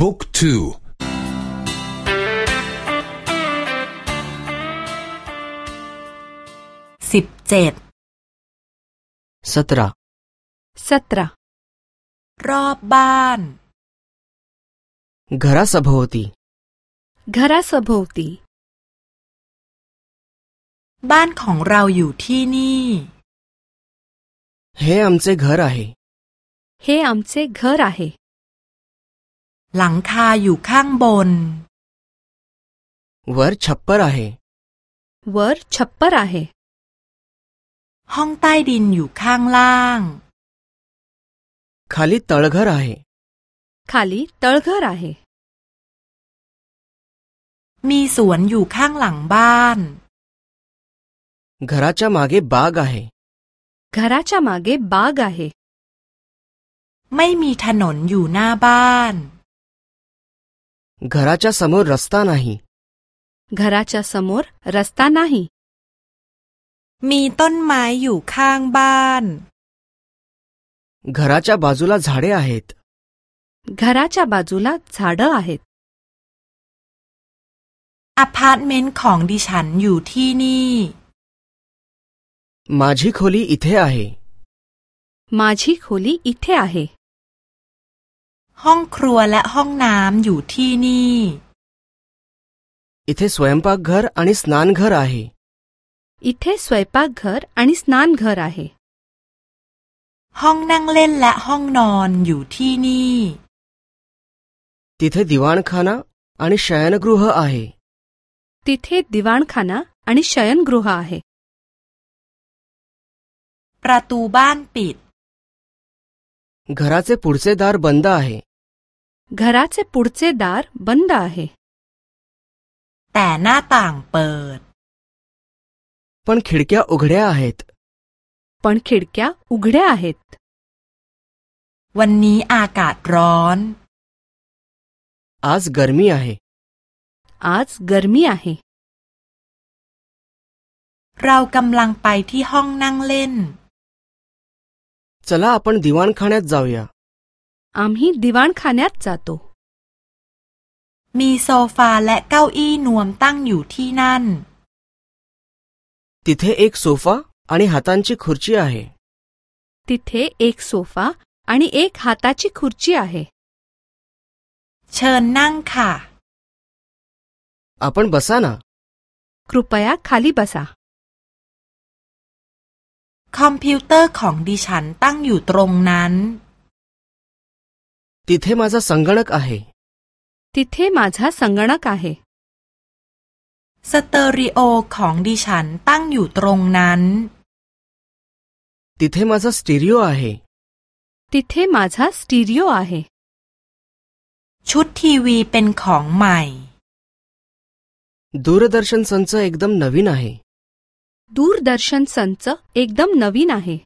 บุ๊กทู สิบเจ็ด सतरा सतरा รอบบ้าน घरासभोवती घरासभोवती บ้านของเราอยู่ที่นี่ हे आमचे घर आहे हे आमचे घर आहे หลังคาอยู่ข้างบน वर छप्पर आहे वर छप्पर आहे ห้องใต้ดินอยู่ข้างล่าง खाली तळघर आहे खाली तळघर आहे มีสวนอยู่ข้างหลังบ้าน घराच्या मागे बाग आहे घराच्या मागे बाग आहे ไม่มีถนนอยู่หน้าบ้าน घराच्या समोर रस्ता नाही घराच्या समोर रस्ता नाही มีต้นไม้อยู่ข้างบ้าน घराच्या बाजूला झाडे आहेत घराच्या बाजूला झाडं आहेत อพาร์ตเมนต์ของดิฉันอยู่ที่นี่ माझी खोली इथे आहे माझी खोली इथे आहे ห้องครัวและห้องน้ำอยู่ที่นี่ इथे स्वयंपाकघर आणि स्नानघर आहे इथे स्वयंपाकघर आणि स्नानघर आहे ห้องนั่งเล่นและห้องนอนอยู่ที่นี่ तिथे दिवाणखाना आणि शयनगृह आहे तिथे दिवाणखाना आणि शयनगृह आहे ประตูบ้านปิด घराचे पुढचे दार बंद आहे घराचे पुढचे दार बंद आहे แต่หน้าต่างเปิด पण खिडक्या उघड्या आहेत पण खिडक्या उघड्या आहेत วันนี้อากาศร้อน आज गरमी आहे आज गरमी आहे เรากำลังไปที่ห้องนั่งเล่น चला आपण दिवाणखान्यात जाऊया आम्ही दिवाणखान्यात जातो มีโซฟาและเก้าอี้นวมตั้งอยู่ที่นั่น तिथे एक सोफा आणि हातांची खुर्ची आहे तिथे एक सोफा आणि एक हाताची खुर्ची आहे เชิญนั่งค่ะ आपण बसा ना कृपया खाली बसा คอมพิวเตอร์ของดิฉันตั้งอยู่ตรงนั้น तिथे माझा संगणक आहे तिथे माझा संगणक आहे สเตอริโอของดิฉันตั้งอยู่ตรงนั้น तिथे माझा स्टिरिओ आहे तिथे माझा स्टिरिओ आहे ชุดทีวีเป็นของใหม่ दूरदर्शन संच एकदम नवीन आहे दूरदर्शन संच एकदम नवीन आहे